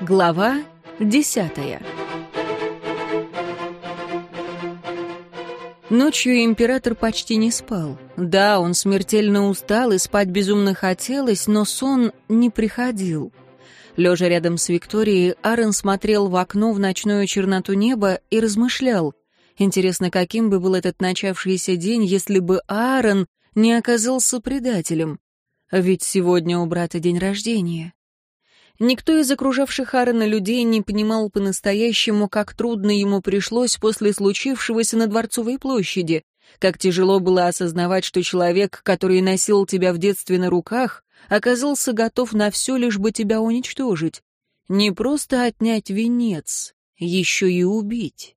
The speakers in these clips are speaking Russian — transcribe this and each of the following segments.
Глава десятая Ночью император почти не спал. Да, он смертельно устал и спать безумно хотелось, но сон не приходил. Лежа рядом с Викторией, Аарон смотрел в окно в ночную черноту неба и размышлял. Интересно, каким бы был этот начавшийся день, если бы Аарон не оказался предателем? Ведь сегодня у брата день рождения. Никто из окружавших Аарона людей не понимал по-настоящему, как трудно ему пришлось после случившегося на Дворцовой площади, как тяжело было осознавать, что человек, который носил тебя в детстве на руках, оказался готов на все, лишь бы тебя уничтожить. Не просто отнять венец, еще и убить.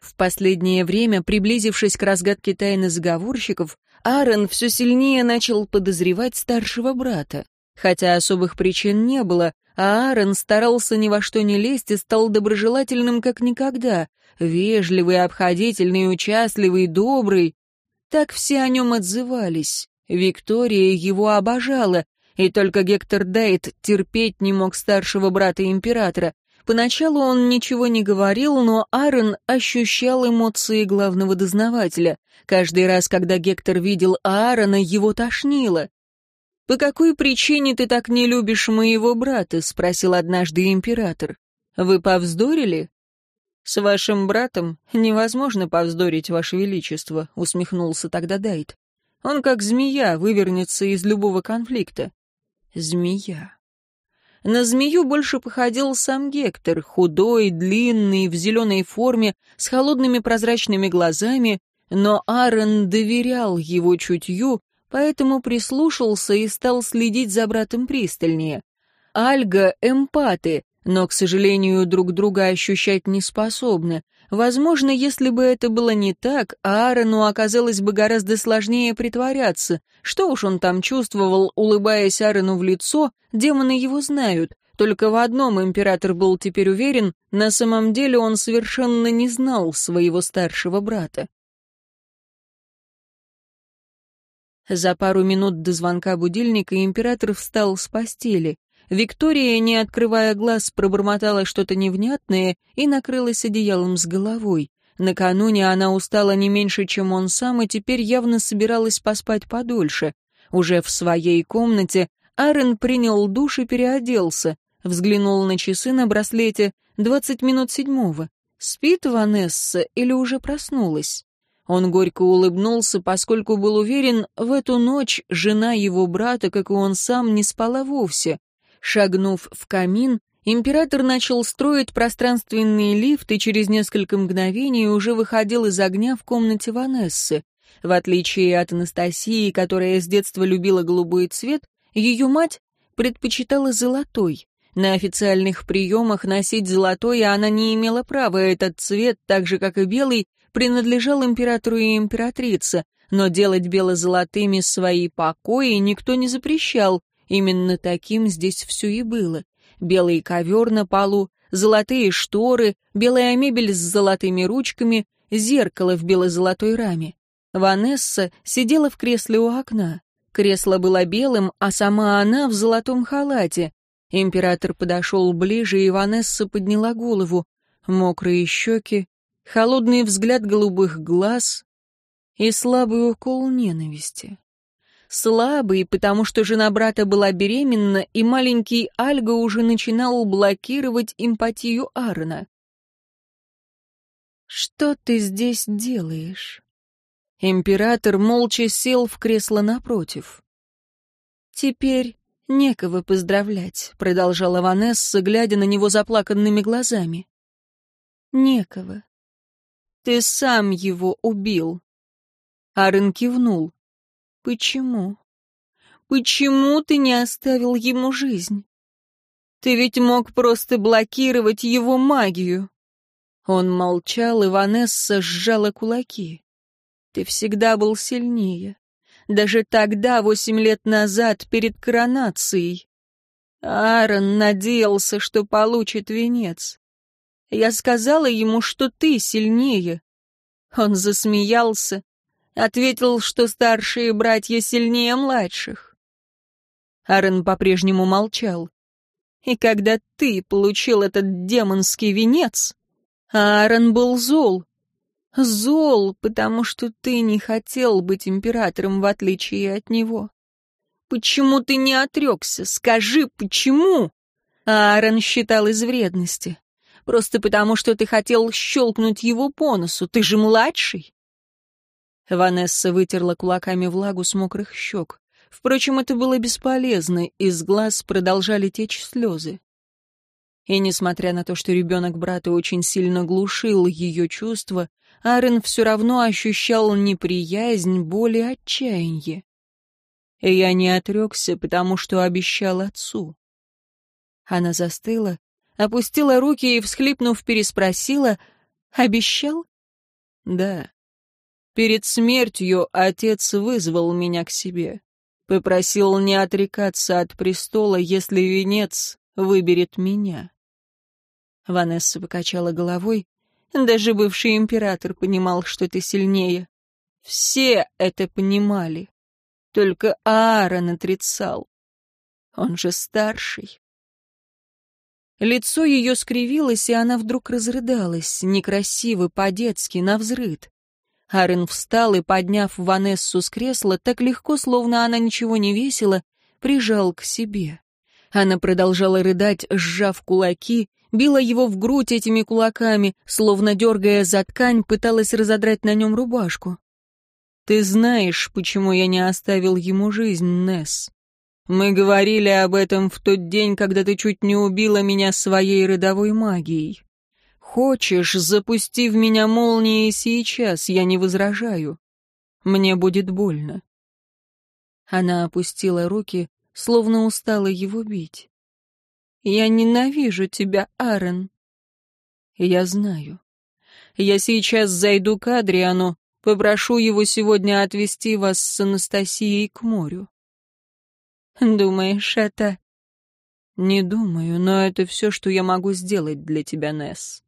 В последнее время, приблизившись к разгадке тайны заговорщиков, Аарон все сильнее начал подозревать старшего брата. Хотя особых причин не было, а Аарон старался ни во что не лезть и стал доброжелательным как никогда, вежливый, обходительный, участливый, добрый. Так все о нем отзывались. Виктория его обожала, и только Гектор Дайт терпеть не мог старшего брата императора. Поначалу он ничего не говорил, но Аарон ощущал эмоции главного дознавателя. Каждый раз, когда Гектор видел Аарона, его тошнило. «По какой причине ты так не любишь моего брата?» — спросил однажды император. «Вы повздорили?» «С вашим братом невозможно повздорить, ваше величество», — усмехнулся тогда Дайт. «Он как змея вывернется из любого конфликта». «Змея». На змею больше походил сам Гектор, худой, длинный, в зеленой форме, с холодными прозрачными глазами, но Аарон доверял его чутью, поэтому прислушался и стал следить за братом пристальнее. Альга — эмпаты, но, к сожалению, друг друга ощущать не способны. Возможно, если бы это было не так, Аарону оказалось бы гораздо сложнее притворяться. Что уж он там чувствовал, улыбаясь Аарону в лицо, демоны его знают. Только в одном император был теперь уверен, на самом деле он совершенно не знал своего старшего брата. За пару минут до звонка будильника император встал с постели. Виктория, не открывая глаз, пробормотала что-то невнятное и накрылась одеялом с головой. Накануне она устала не меньше, чем он сам, и теперь явно собиралась поспать подольше. Уже в своей комнате Аарон принял душ и переоделся. Взглянул на часы на браслете. Двадцать минут седьмого. Спит Ванесса или уже проснулась? Он горько улыбнулся, поскольку был уверен, в эту ночь жена его брата, как и он сам, не спала вовсе. Шагнув в камин, император начал строить пространственный лифт и через несколько мгновений уже выходил из огня в комнате Ванессы. В отличие от Анастасии, которая с детства любила голубой цвет, ее мать предпочитала золотой. На официальных приемах носить золотой она не имела права, этот цвет, так же как и белый, принадлежал императору и императрице, но делать бело-золотыми свои покои никто не запрещал, именно таким здесь все и было. Белый ковер на полу, золотые шторы, белая мебель с золотыми ручками, зеркало в бело-золотой раме. Ванесса сидела в кресле у окна. Кресло было белым, а сама она в золотом халате. Император подошел ближе, и Ванесса подняла голову. Мокрые щеки, холодный взгляд голубых глаз и слабый укол ненависти. Слабый, потому что жена брата была беременна, и маленький Альга уже начинал блокировать эмпатию Аарона. «Что ты здесь делаешь?» Император молча сел в кресло напротив. «Теперь некого поздравлять», — продолжала Ванесса, глядя на него заплаканными глазами. «Некого. Ты сам его убил. Арен кивнул. Почему? Почему ты не оставил ему жизнь? Ты ведь мог просто блокировать его магию. Он молчал, и Ванесса сжала кулаки. Ты всегда был сильнее. Даже тогда, восемь лет назад, перед коронацией. Аарон надеялся, что получит венец. Я сказала ему, что ты сильнее. Он засмеялся, ответил, что старшие братья сильнее младших. Аарон по-прежнему молчал. «И когда ты получил этот демонский венец, Аарон был зол. Зол, потому что ты не хотел быть императором, в отличие от него. Почему ты не отрекся? Скажи, почему?» Аарон считал из вредности. Просто потому, что ты хотел щелкнуть его по носу. Ты же младший. Ванесса вытерла кулаками влагу с мокрых щек. Впрочем, это было бесполезно, из глаз продолжали течь слезы. И несмотря на то, что ребенок брата очень сильно глушил ее чувства, Арен все равно ощущал неприязнь, боль и отчаяние. Я не отрекся, потому что обещал отцу. Она застыла, опустила руки и, всхлипнув, переспросила, «Обещал?» «Да. Перед смертью отец вызвал меня к себе. Попросил не отрекаться от престола, если венец выберет меня». Ванесса покачала головой. «Даже бывший император понимал, что ты сильнее. Все это понимали. Только Аарон отрицал. Он же старший. Лицо ее скривилось, и она вдруг разрыдалась, некрасиво, по-детски, навзрыд. Арен встал и, подняв Ванессу с кресла, так легко, словно она ничего не весила, прижал к себе. Она продолжала рыдать, сжав кулаки, била его в грудь этими кулаками, словно, дергая за ткань, пыталась разодрать на нем рубашку. «Ты знаешь, почему я не оставил ему жизнь, Несс. Мы говорили об этом в тот день, когда ты чуть не убила меня своей родовой магией. Хочешь, запусти в меня молнии сейчас, я не возражаю. Мне будет больно. Она опустила руки, словно устала его бить. Я ненавижу тебя, Аарон. Я знаю. Я сейчас зайду к Адриану, попрошу его сегодня отвезти вас с Анастасией к морю. Думаешь, это...» «Не думаю, но это все, что я могу сделать для тебя, Несс».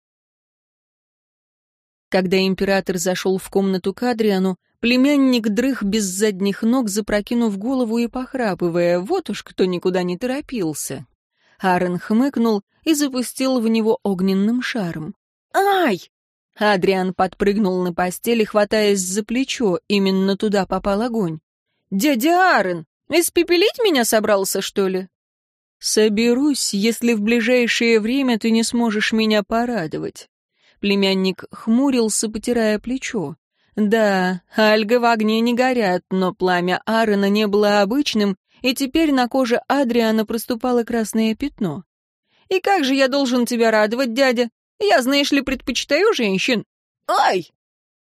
Когда император зашел в комнату к Адриану, племянник дрых без задних ног, запрокинув голову и похрапывая, вот уж кто никуда не торопился. Аарон хмыкнул и запустил в него огненным шаром. «Ай!» Адриан подпрыгнул на постели, хватаясь за плечо, именно туда попал огонь. «Дядя Аарон, Испепелить меня собрался, что ли? Соберусь, если в ближайшее время ты не сможешь меня порадовать. Племянник хмурился, потирая плечо. Да, альга в огне не горят, но пламя Аарона не было обычным, и теперь на коже Адриана проступало красное пятно. «И как же я должен тебя радовать, дядя? Я, знаешь ли, предпочитаю женщин. Ай!»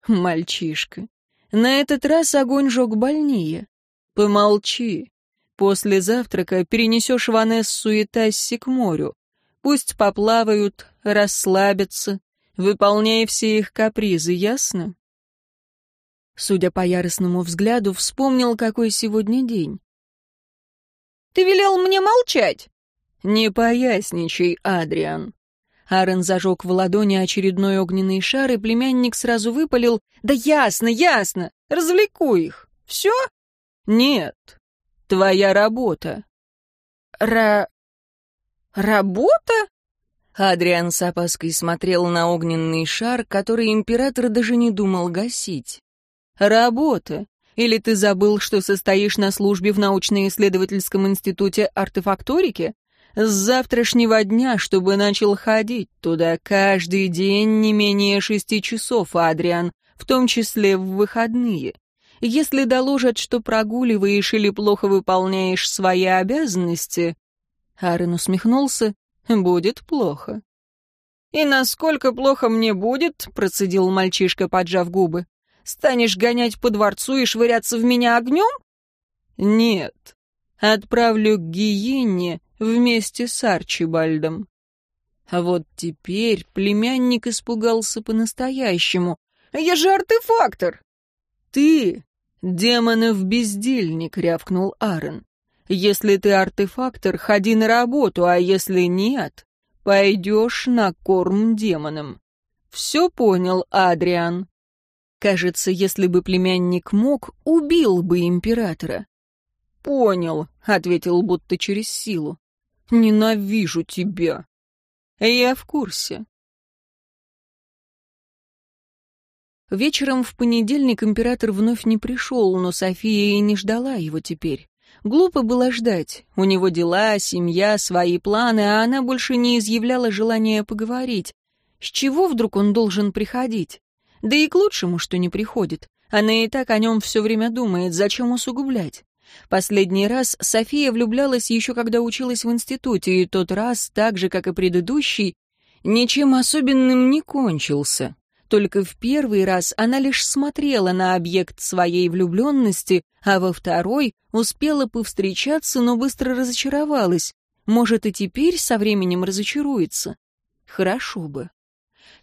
Мальчишка. На этот раз огонь жег больнее. «Помолчи. После завтрака перенесешь Ванессу и Тасси к морю. Пусть поплавают, расслабятся, выполняй все их капризы, ясно?» Судя по яростному взгляду, вспомнил, какой сегодня день. «Ты велел мне молчать?» «Не поясничай, Адриан». Арен зажег в ладони очередной огненный шар, и племянник сразу выпалил. «Да ясно, ясно! Развлеку их! Все?» «Нет, твоя работа». «Ра... работа?» Адриан с опаской смотрел на огненный шар, который император даже не думал гасить. «Работа. Или ты забыл, что состоишь на службе в научно-исследовательском институте артефакторики? С завтрашнего дня, чтобы начал ходить туда каждый день не менее шести часов, Адриан, в том числе в выходные. Если доложат, что прогуливаешь или плохо выполняешь свои обязанности...» Аарон усмехнулся. «Будет плохо». «И насколько плохо мне будет?» — процедил мальчишка, поджав губы. «Станешь гонять по дворцу и швыряться в меня огнем?» «Нет. Отправлю к Гиене вместе с Арчибальдом». А вот теперь племянник испугался по-настоящему. «Я же артефактор!» «Ты «Демонов бездельник», — рявкнул Аарон. «Если ты артефактор, ходи на работу, а если нет, пойдешь на корм демонам». «Все понял, Адриан?» Кажется, если бы племянник мог, убил бы императора. понял», — ответил будто через силу. «Ненавижу тебя». «Я в курсе». Вечером в понедельник император вновь не пришел, но София и не ждала его теперь. Глупо было ждать. У него дела, семья, свои планы, а она больше не изъявляла желания поговорить. С чего вдруг он должен приходить? Да и к лучшему, что не приходит. Она и так о нем все время думает, зачем усугублять. Последний раз София влюблялась еще когда училась в институте, и тот раз, так же, как и предыдущий, ничем особенным не кончился. Только в первый раз она лишь смотрела на объект своей влюбленности, а во второй успела повстречаться, но быстро разочаровалась. Может, и теперь со временем разочаруется. Хорошо бы.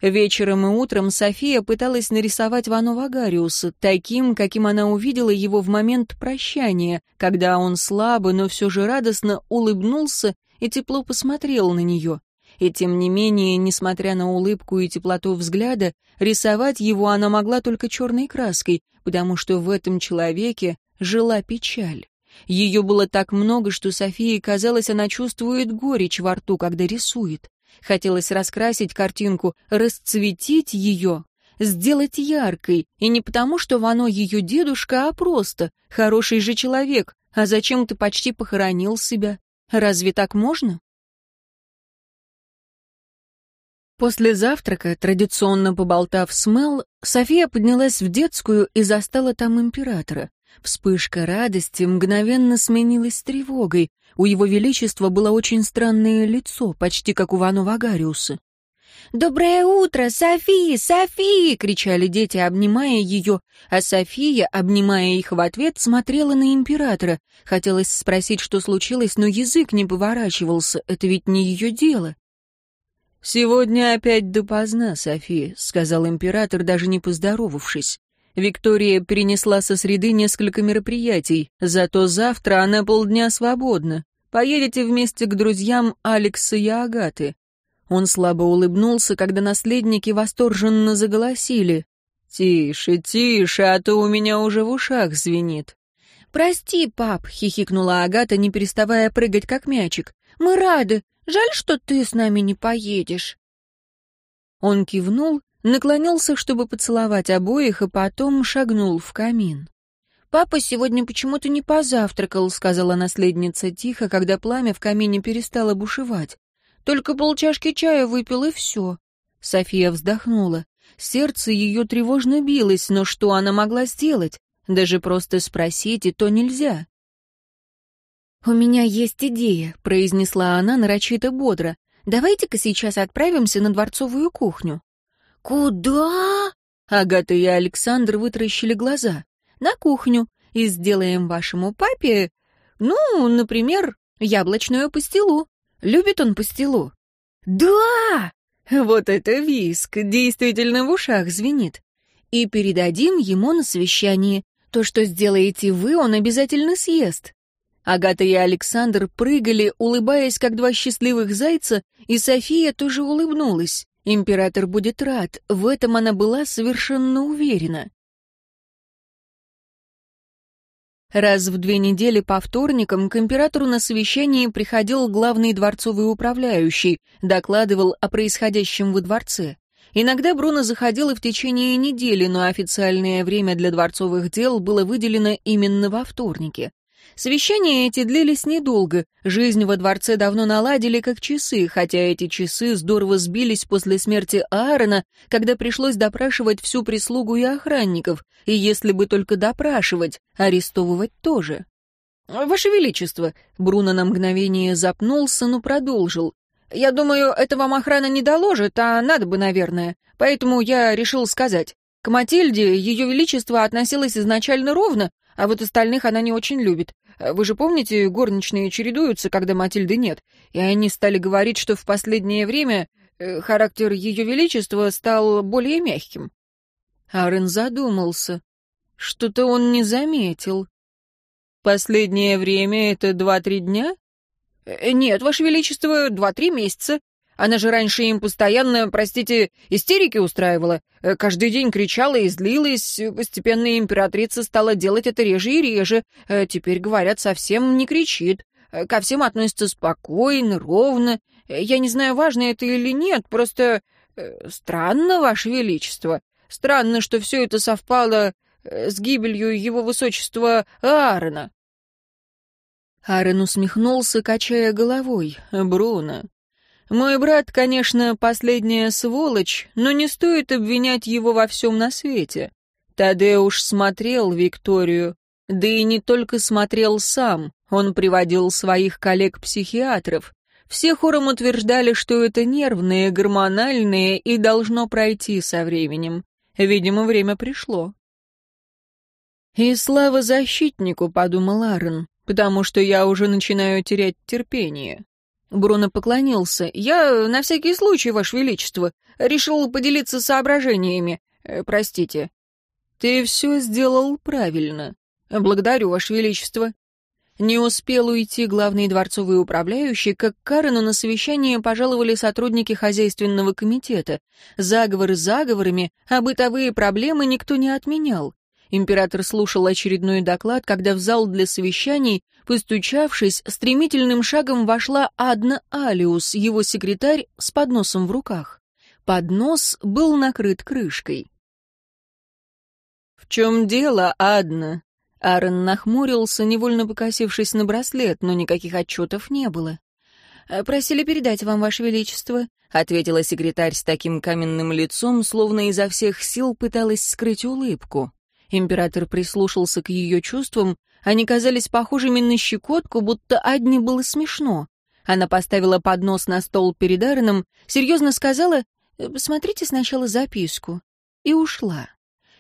Вечером и утром София пыталась нарисовать Вану Вагариуса таким, каким она увидела его в момент прощания, когда он слабо, но все же радостно улыбнулся и тепло посмотрел на нее. И тем не менее, несмотря на улыбку и теплоту взгляда, рисовать его она могла только черной краской, потому что в этом человеке жила печаль. Ее было так много, что Софии казалось, она чувствует горечь во рту, когда рисует. Хотелось раскрасить картинку, расцветить ее, сделать яркой, и не потому, что Вано ее дедушка, а просто хороший же человек, а зачем ты почти похоронил себя? Разве так можно? После завтрака, традиционно поболтав с Мел, София поднялась в детскую и застала там императора. Вспышка радости мгновенно сменилась тревогой. У его величества было очень странное лицо, почти как у Вану Вагариуса. «Доброе утро, София, София!» — кричали дети, обнимая ее, а София, обнимая их в ответ, смотрела на императора. Хотелось спросить, что случилось, но язык не поворачивался, это ведь не ее дело. «Сегодня опять допоздна, София», — сказал император, даже не поздоровавшись. Виктория перенесла со среды несколько мероприятий, зато завтра она полдня свободна. Поедете вместе к друзьям Алекса и Агаты. Он слабо улыбнулся, когда наследники восторженно заголосили. «Тише, тише, а то у меня уже в ушах звенит». «Прости, пап», — хихикнула Агата, не переставая прыгать как мячик. «Мы рады. Жаль, что ты с нами не поедешь». Он кивнул, наклонился, чтобы поцеловать обоих, и потом шагнул в камин. «Папа сегодня почему-то не позавтракал», — сказала наследница тихо, когда пламя в камине перестало бушевать. «Только полчашки чая выпил, и все». София вздохнула. Сердце ее тревожно билось, но что она могла сделать? Даже просто спросить, и то нельзя. «У меня есть идея», — произнесла она нарочито бодро. «Давайте-ка сейчас отправимся на дворцовую кухню». «Куда?» Агата и Александр вытаращили глаза. «На кухню. И сделаем вашему папе, ну, например, яблочную пастилу. Любит он пастилу?» «Да!» Вот это виск, действительно в ушах звенит. И передадим ему на совещании. То, что сделаете вы, он обязательно съест. Агата и Александр прыгали, улыбаясь, как два счастливых зайца, и София тоже улыбнулась. Император будет рад, в этом она была совершенно уверена. Раз в две недели по вторникам к императору на совещании приходил главный дворцовый управляющий, докладывал о происходящем во дворце. Иногда Бруно заходил и в течение недели, но официальное время для дворцовых дел было выделено именно во вторнике. Совещания эти длились недолго, жизнь во дворце давно наладили как часы, хотя эти часы здорово сбились после смерти Аарона, когда пришлось допрашивать всю прислугу и охранников, и если бы только допрашивать, арестовывать тоже. «Ваше Величество», — Бруно на мгновение запнулся, но продолжил. «Я думаю, это вам охрана не доложит, а надо бы, наверное. Поэтому я решил сказать. К Матильде Ее Величество относилось изначально ровно, а вот остальных она не очень любит. Э, вы же помните, горничные чередуются, когда Матильды нет, и они стали говорить, что в последнее время э, характер Ее Величества стал более мягким. Арен задумался. Что-то он не заметил. Последнее время это два-три дня? Э, нет, Ваше Величество, два-три месяца. Она же раньше им постоянно, простите, истерики устраивала. Э, каждый день кричала и злилась. Постепенно императрица стала делать это реже и реже. Э, теперь, говорят, совсем не кричит. Э, ко всем относится спокойно, ровно. Я не знаю, важно это или нет, просто странно, Ваше Величество. Странно, что все это совпало с гибелью его высочества Аарона. Аарон усмехнулся, качая головой. «Бруно, мой брат, конечно, последняя сволочь, но не стоит обвинять его во всем на свете. Тадеуш смотрел Викторию, да и не только смотрел сам, он приводил своих коллег-психиатров. Все хором утверждали, что это нервные, гормональные и должно пройти со временем. Видимо, время пришло. «И слава защитнику», — подумал Аарон, «потому что я уже начинаю терять терпение». Бруно поклонился. «Я, на всякий случай, Ваше Величество, решил поделиться соображениями. Э, простите». «Ты все сделал правильно. Благодарю, Ваше Величество». Не успел уйти главный дворцовый управляющий, как Карену на совещание пожаловали сотрудники хозяйственного комитета. Заговоры заговорами, а бытовые проблемы никто не отменял. Император слушал очередной доклад, когда в зал для совещаний, постучавшись, стремительным шагом вошла Адна Алиус, его секретарь, с подносом в руках. Поднос был накрыт крышкой. «В чем дело, Адна?» Аарон нахмурился, невольно покосившись на браслет, но никаких отчетов не было. «Просили передать вам, Ваше Величество», — ответила секретарь с таким каменным лицом, словно изо всех сил пыталась скрыть улыбку. Император прислушался к ее чувствам, они казались похожими на щекотку, будто одни было смешно. Она поставила поднос на стол перед Ареном, серьезно сказала «Посмотрите сначала записку» и ушла.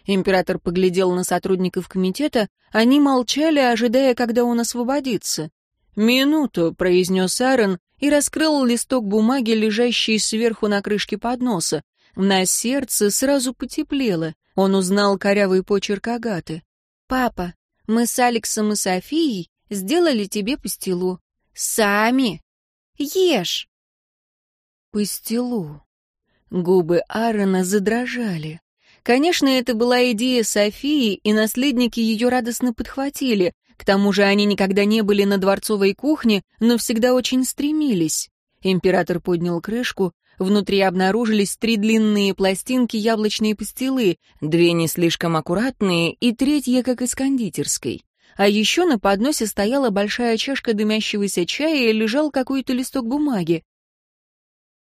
Император поглядел на сотрудников комитета, они молчали, ожидая, когда он освободится. «Минуту», — произнес Аарон и раскрыл листок бумаги, лежащий сверху на крышке подноса. На сердце сразу потеплело. Он узнал корявый почерк Агаты. «Папа, мы с Алексом и Софией сделали тебе пастилу. Сами. Ешь!» Пастилу. Губы Аарона задрожали. Конечно, это была идея Софии, и наследники ее радостно подхватили. К тому же они никогда не были на дворцовой кухне, но всегда очень стремились. Император поднял крышку, Внутри обнаружились три длинные пластинки яблочной пастилы, две не слишком аккуратные и третья, как из кондитерской. А еще на подносе стояла большая чашка дымящегося чая и лежал какой-то листок бумаги.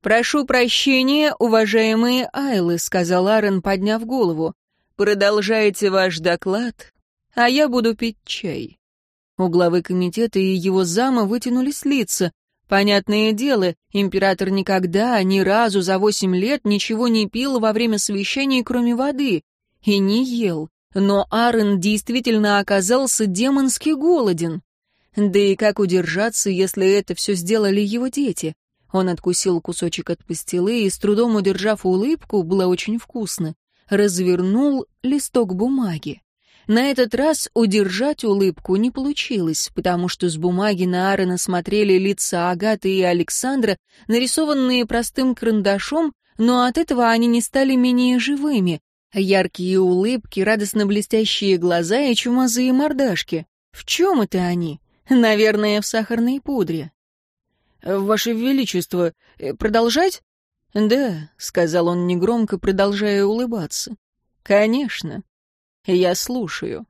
«Прошу прощения, уважаемые Айлы», — сказал Аарон, подняв голову. «Продолжайте ваш доклад, а я буду пить чай». У главы комитета и его зама вытянулись лица. Понятное дело, император никогда, ни разу за восемь лет ничего не пил во время совещаний, кроме воды, и не ел. Но Аарон действительно оказался демонски голоден. Да и как удержаться, если это все сделали его дети? Он откусил кусочек от пастилы и, с трудом удержав улыбку, было очень вкусно, развернул листок бумаги. На этот раз удержать улыбку не получилось, потому что с бумаги на Аарона смотрели лица Агаты и Александра, нарисованные простым карандашом, но от этого они не стали менее живыми. Яркие улыбки, радостно блестящие глаза и чумазые мордашки. В чем это они? Наверное, в сахарной пудре. «Ваше Величество, э, продолжать?» «Да», — сказал он негромко, продолжая улыбаться. «Конечно». Я слушаю.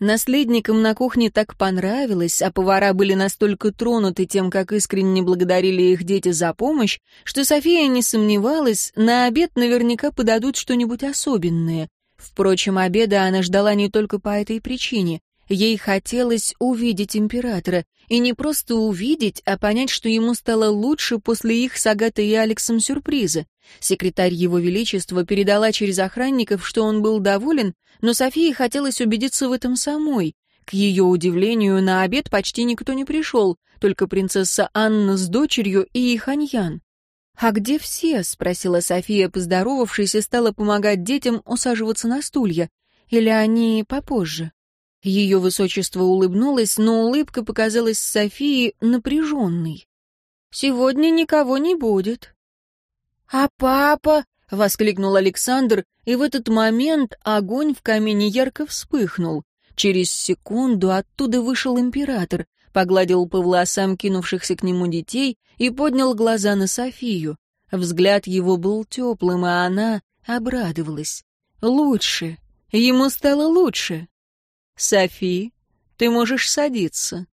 Наследникам на кухне так понравилось, а повара были настолько тронуты тем, как искренне благодарили их дети за помощь, что София не сомневалась, на обед наверняка подадут что-нибудь особенное. Впрочем, обеда она ждала не только по этой причине. Ей хотелось увидеть императора, и не просто увидеть, а понять, что ему стало лучше после их с Агатой и Алексом сюрприза. Секретарь Его Величества передала через охранников, что он был доволен, но Софии хотелось убедиться в этом самой. К ее удивлению, на обед почти никто не пришел, только принцесса Анна с дочерью и их Аньян. «А где все?» — спросила София, поздоровавшись, и стала помогать детям усаживаться на стулья. «Или они попозже?» Ее высочество улыбнулось, но улыбка показалась Софии напряженной. Сегодня никого не будет». «А папа?» — воскликнул Александр, и в этот момент огонь в камине ярко вспыхнул. Через секунду оттуда вышел император, погладил по волосам кинувшихся к нему детей и поднял глаза на Софию. Взгляд его был теплым, а она обрадовалась. «Лучше. Ему стало лучше». «Софи, ты можешь садиться».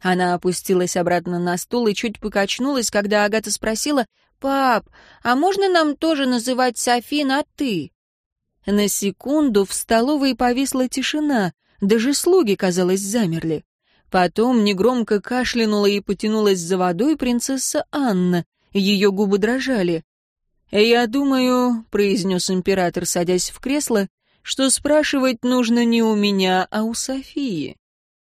Она опустилась обратно на стул и чуть покачнулась, когда Агата спросила, «Пап, а можно нам тоже называть Софи на «ты»?» На секунду в столовой повисла тишина, даже слуги, казалось, замерли. Потом негромко кашлянула и потянулась за водой принцесса Анна. Ее губы дрожали. «Я думаю», — произнес император, садясь в кресло, «что спрашивать нужно не у меня, а у Софии».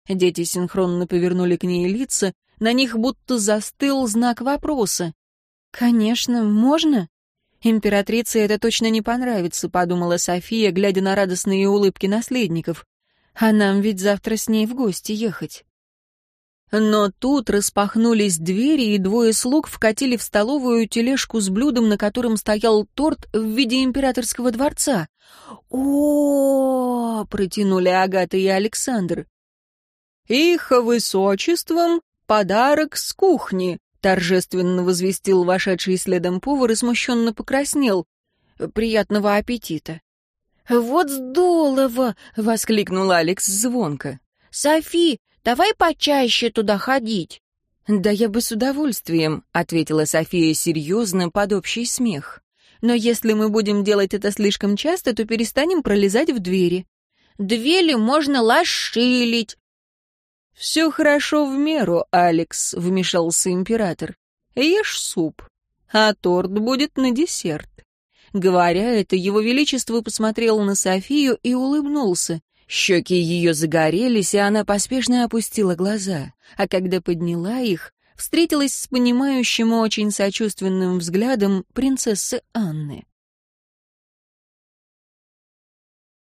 Дети синхронно повернули к ней лица, на них будто застыл знак вопроса. «Конечно, можно?» «Императрице это точно не понравится», — подумала София, глядя на радостные улыбки наследников. «А нам ведь завтра с ней в гости ехать». Но тут распахнулись двери, и двое слуг вкатили в столовую тележку с блюдом, на котором стоял торт в виде императорского дворца. о, протянули Агата и Александр. «Их высочеством подарок с кухни», — торжественно возвестил вошедший следом повар и смущенно покраснел. «Приятного аппетита!» «Вот здорово!» — воскликнул Алекс звонко. «Софи, давай почаще туда ходить». «Да я бы с удовольствием», — ответила София серьезно под общий смех. «Но если мы будем делать это слишком часто, то перестанем пролезать в двери». «Двери можно лошилить», «Все хорошо в меру, Алекс», — вмешался император. «Ешь суп, а торт будет на десерт». Говоря это, его величество посмотрел на Софию и улыбнулся. Щеки ее загорелись, и она поспешно опустила глаза. А когда подняла их, встретилась с понимающим и очень сочувственным взглядом принцессы Анны.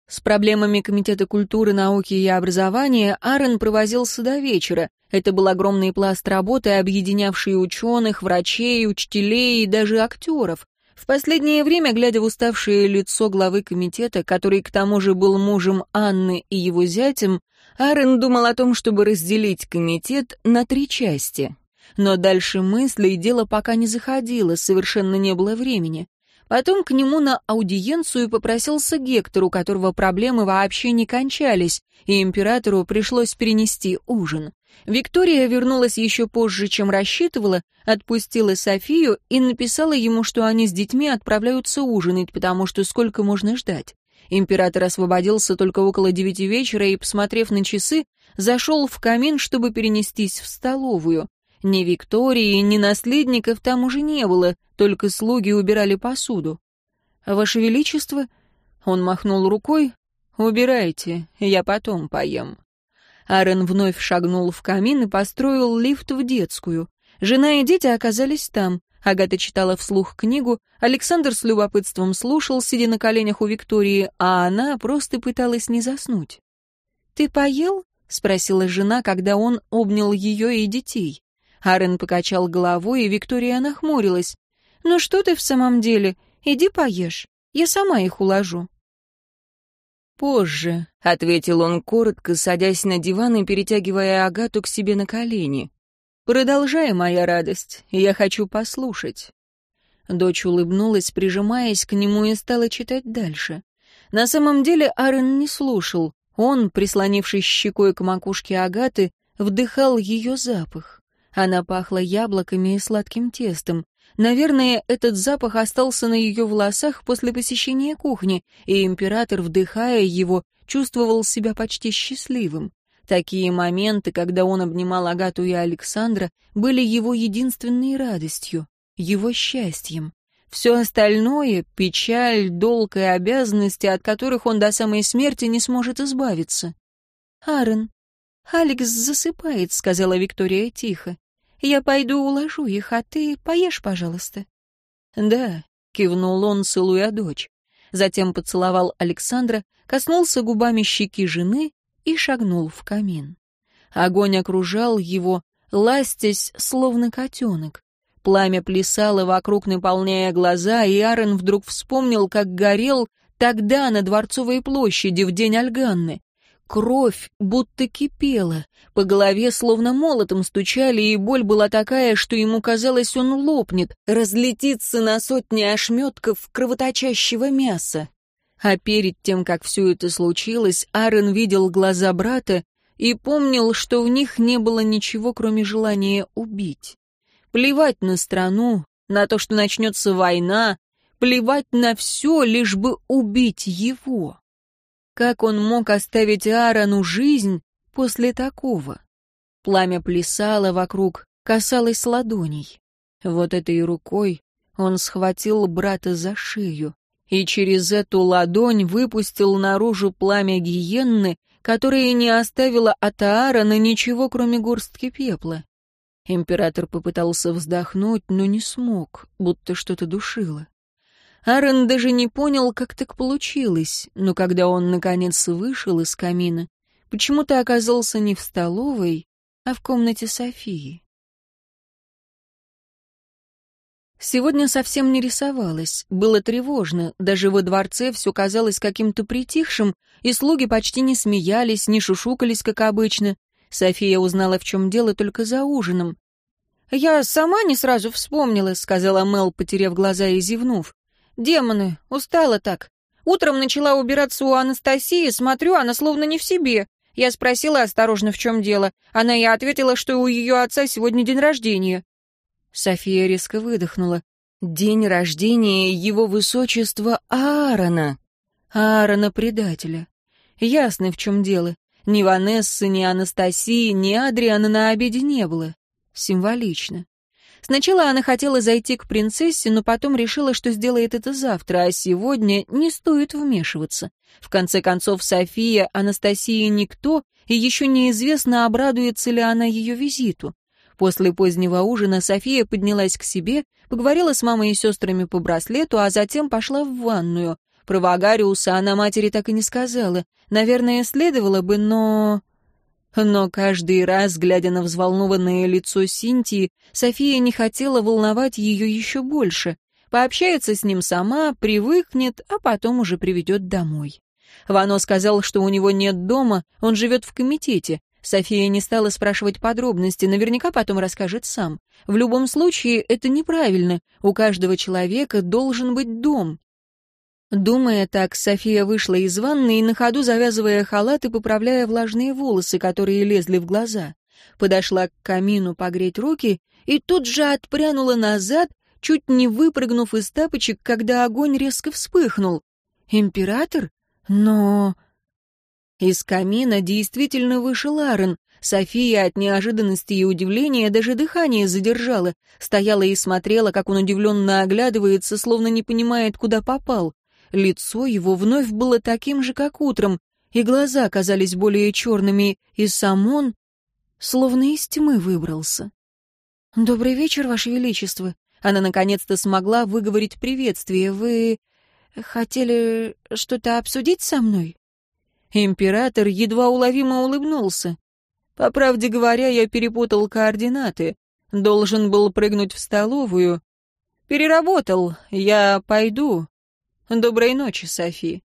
С проблемами Комитета культуры, науки и образования Аарон провозился до вечера. Это был огромный пласт работы, объединявший ученых, врачей, учителей и даже актеров. В последнее время, глядя в уставшее лицо главы комитета, который к тому же был мужем Анны и его зятем, Аарон думал о том, чтобы разделить комитет на три части. Но дальше мыслей дело пока не заходило, совершенно не было времени. Потом к нему на аудиенцию попросился Гектор, у которого проблемы вообще не кончались, и императору пришлось перенести ужин. Виктория вернулась еще позже, чем рассчитывала, отпустила Софию и написала ему, что они с детьми отправляются ужинать, потому что сколько можно ждать. Император освободился только около девяти вечера и, посмотрев на часы, зашел в камин, чтобы перенестись в столовую. Ни Виктории, ни наследников там уже не было, только слуги убирали посуду. «Ваше Величество...» Он махнул рукой. «Убирайте, я потом поем». Арен вновь шагнул в камин и построил лифт в детскую. Жена и дети оказались там. Агата читала вслух книгу, Александр с любопытством слушал, сидя на коленях у Виктории, а она просто пыталась не заснуть. «Ты поел?» — спросила жена, когда он обнял ее и детей. Арен покачал головой, и Виктория нахмурилась. «Ну что ты в самом деле? Иди поешь. Я сама их уложу». «Позже», — ответил он коротко, садясь на диван и перетягивая Агату к себе на колени. «Продолжай, моя радость, я хочу послушать». Дочь улыбнулась, прижимаясь к нему, и стала читать дальше. На самом деле Арен не слушал. Он, прислонившись щекой к макушке Агаты, вдыхал ее запах. Она пахла яблоками и сладким тестом. Наверное, этот запах остался на ее волосах после посещения кухни, и император, вдыхая его, чувствовал себя почти счастливым. Такие моменты, когда он обнимал Агату и Александра, были его единственной радостью, его счастьем. Все остальное — печаль, долг и обязанности, от которых он до самой смерти не сможет избавиться. «Аарон, «Алекс засыпает», — сказала Виктория тихо. «Я пойду уложу их, а ты поешь, пожалуйста». «Да», — кивнул он, целуя дочь. Затем поцеловал Александра, коснулся губами щеки жены и шагнул в камин. Огонь окружал его, ластясь, словно котенок. Пламя плясало вокруг, наполняя глаза, и Аарон вдруг вспомнил, как горел тогда на Дворцовой площади в день Альганны. Кровь будто кипела, по голове словно молотом стучали, и боль была такая, что ему казалось, он лопнет, разлетится на сотни ошметков кровоточащего мяса. А перед тем, как все это случилось, Аарон видел глаза брата и помнил, что в них не было ничего, кроме желания убить. Плевать на страну, на то, что начнется война, плевать на все, лишь бы убить его. Как он мог оставить Аарону жизнь после такого? Пламя плясало вокруг, касалось ладоней. Вот этой рукой он схватил брата за шею и через эту ладонь выпустил наружу пламя гиенны, которое не оставило от Аарона ничего, кроме горстки пепла. Император попытался вздохнуть, но не смог, будто что-то душило. Аарон даже не понял, как так получилось, но когда он, наконец, вышел из камина, почему-то оказался не в столовой, а в комнате Софии. Сегодня совсем не рисовалось, было тревожно, даже во дворце все казалось каким-то притихшим, и слуги почти не смеялись, не шушукались, как обычно. София узнала, в чем дело, только за ужином. «Я сама не сразу вспомнила», — сказала Мел, потеряв глаза и зевнув. Демоны, устала так. Утром начала убираться у Анастасии, смотрю, она словно не в себе. Я спросила осторожно, в чем дело. Она и ответила, что у ее отца сегодня день рождения. София резко выдохнула. День рождения его высочества Аарона. Аарона-предателя. Ясно, в чем дело. Ни Ванессы, ни Анастасии, ни Адриана на обеде не было. Символично. Сначала она хотела зайти к принцессе, но потом решила, что сделает это завтра, а сегодня не стоит вмешиваться. В конце концов, София, Анастасия никто, и еще неизвестно, обрадуется ли она ее визиту. После позднего ужина София поднялась к себе, поговорила с мамой и сестрами по браслету, а затем пошла в ванную. Про Вагариуса она матери так и не сказала. Наверное, следовало бы, но... Но каждый раз, глядя на взволнованное лицо Синтии, София не хотела волновать ее еще больше. Пообщается с ним сама, привыкнет, а потом уже приведет домой. Вано сказал, что у него нет дома, он живет в комитете. София не стала спрашивать подробности, наверняка потом расскажет сам. В любом случае, это неправильно. У каждого человека должен быть дом. Думая так, София вышла из ванны и на ходу, завязывая халат и поправляя влажные волосы, которые лезли в глаза, подошла к камину погреть руки и тут же отпрянула назад, чуть не выпрыгнув из тапочек, когда огонь резко вспыхнул. «Император? Но...» Из камина действительно вышел Аарон. София от неожиданности и удивления даже дыхание задержала, стояла и смотрела, как он удивленно оглядывается, словно не понимает, куда попал. Лицо его вновь было таким же, как утром, и глаза казались более черными, и сам он словно из тьмы выбрался. «Добрый вечер, Ваше Величество!» Она наконец-то смогла выговорить приветствие. «Вы хотели что-то обсудить со мной?» Император едва уловимо улыбнулся. «По правде говоря, я перепутал координаты. Должен был прыгнуть в столовую. Переработал. Я пойду. «Доброй ночи, Софи».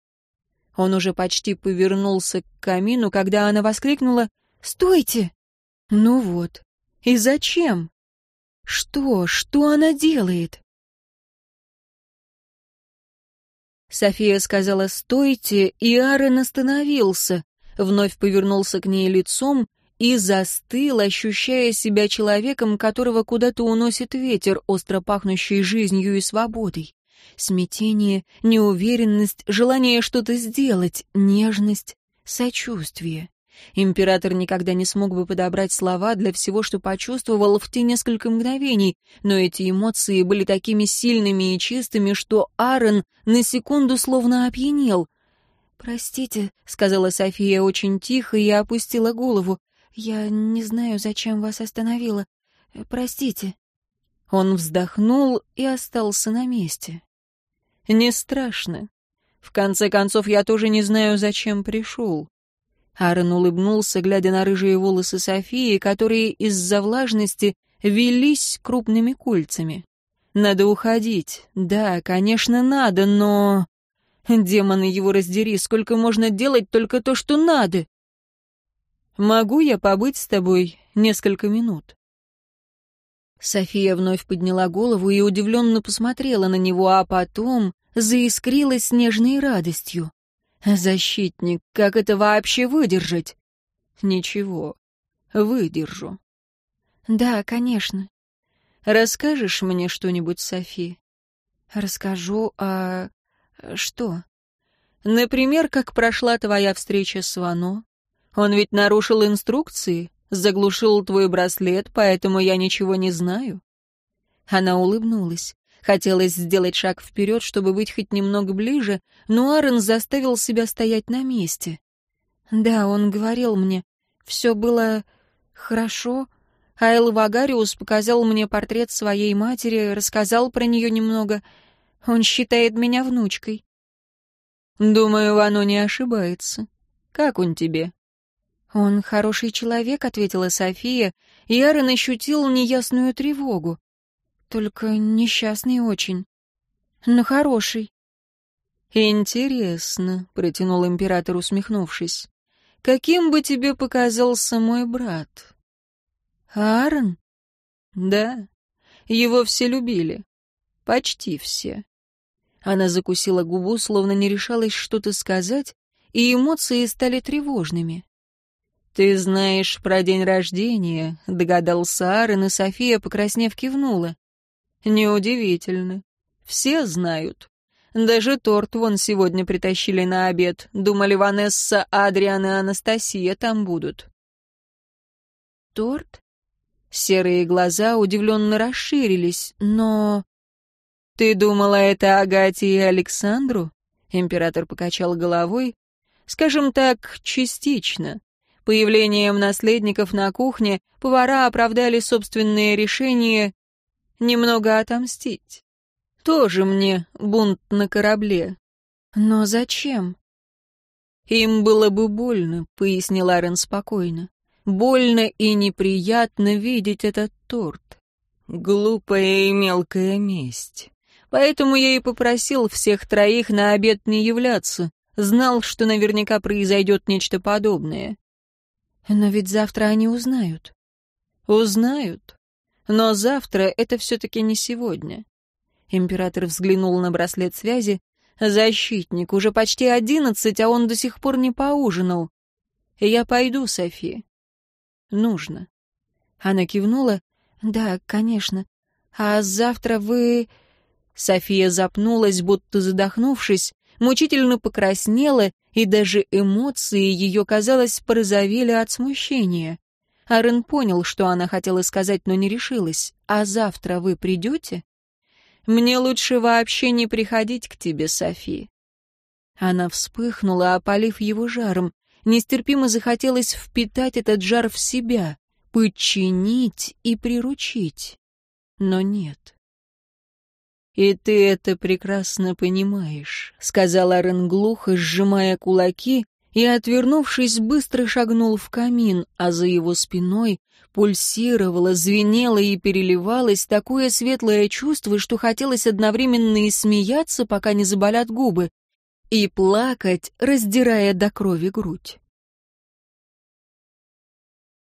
Он уже почти повернулся к камину, когда она воскликнула «Стойте!» «Ну вот. И зачем? Что? Что она делает?» София сказала «стойте», и Аарон остановился, вновь повернулся к ней лицом и застыл, ощущая себя человеком, которого куда-то уносит ветер, остро пахнущий жизнью и свободой. Смятение, неуверенность, желание что-то сделать, нежность, сочувствие. Император никогда не смог бы подобрать слова для всего, что почувствовал в те несколько мгновений, но эти эмоции были такими сильными и чистыми, что Аарон на секунду словно опьянел. «Простите», — сказала София очень тихо и опустила голову. «Я не знаю, зачем вас остановила. Простите». Он вздохнул и остался на месте. Не страшно. В конце концов, я тоже не знаю, зачем пришел. Аарон улыбнулся, глядя на рыжие волосы Софии, которые из-за влажности велись крупными кольцами. Надо уходить. Да, конечно, надо, но... Демоны его раздери, сколько можно делать только то, что надо. Могу я побыть с тобой несколько минут? София вновь подняла голову и удивленно посмотрела на него, а потом заискрилась нежной радостью. «Защитник, как это вообще выдержать?» «Ничего, выдержу». «Да, конечно». «Расскажешь мне что-нибудь, Софи?» «Расскажу, а... что?» «Например, как прошла твоя встреча с Вано. Он ведь нарушил инструкции, заглушил твой браслет, поэтому я ничего не знаю». Она улыбнулась. Хотелось сделать шаг вперед, чтобы быть хоть немного ближе, но Аарон заставил себя стоять на месте. «Да, он говорил мне, все было хорошо. Айл Вагариус показал мне портрет своей матери, рассказал про нее немного. Он считает меня внучкой». «Думаю, Вано не ошибается. Как он тебе?» «Он хороший человек», — ответила София, и Аарон ощутил неясную тревогу. «Только несчастный очень, но хороший». «Интересно», — протянул император, усмехнувшись. «Каким бы тебе показался мой брат?» «Аарон?» «Да, его все любили. Почти все». Она закусила губу, словно не решалась что-то сказать, и эмоции стали тревожными. «Ты знаешь про день рождения», — догадался Аарон, и София, покраснев, кивнула. «Неудивительно. Все знают. Даже торт вон сегодня притащили на обед. Думали, Ванесса, Адриан и Анастасия там будут». «Торт?» Серые глаза удивленно расширились, но... «Ты думала, это Агате и Александру?» Император покачал головой. «Скажем так, частично. Появлением наследников на кухне повара оправдали собственное решение немного отомстить. Тоже мне бунт на корабле. Но зачем? Им было бы больно, пояснил Арен спокойно. Больно и неприятно видеть этот торт. Глупая и мелкая месть. Поэтому я и попросил всех троих на обед не являться. Знал, что наверняка произойдет нечто подобное. Но ведь завтра они узнают. Узнают. Но завтра это все-таки не сегодня. Император взглянул на браслет связи. Защитник, уже почти одиннадцать, а он до сих пор не поужинал. Я пойду, София. Нужно. Она кивнула. Да, конечно. А завтра вы... София запнулась, будто задохнувшись, мучительно покраснела, и даже эмоции ее, казалось, порозовели от смущения. Арен понял, что она хотела сказать, но не решилась. «А завтра вы придете?» «Мне лучше вообще не приходить к тебе, Софи». Она вспыхнула, опалив его жаром. Нестерпимо захотелось впитать этот жар в себя, подчинить и приручить. Но нет. «И ты это прекрасно понимаешь», — сказал Арен глухо, сжимая кулаки, и, отвернувшись, быстро шагнул в камин, а за его спиной пульсировало, звенело и переливалось такое светлое чувство, что хотелось одновременно и смеяться, пока не заболят губы, и плакать, раздирая до крови грудь.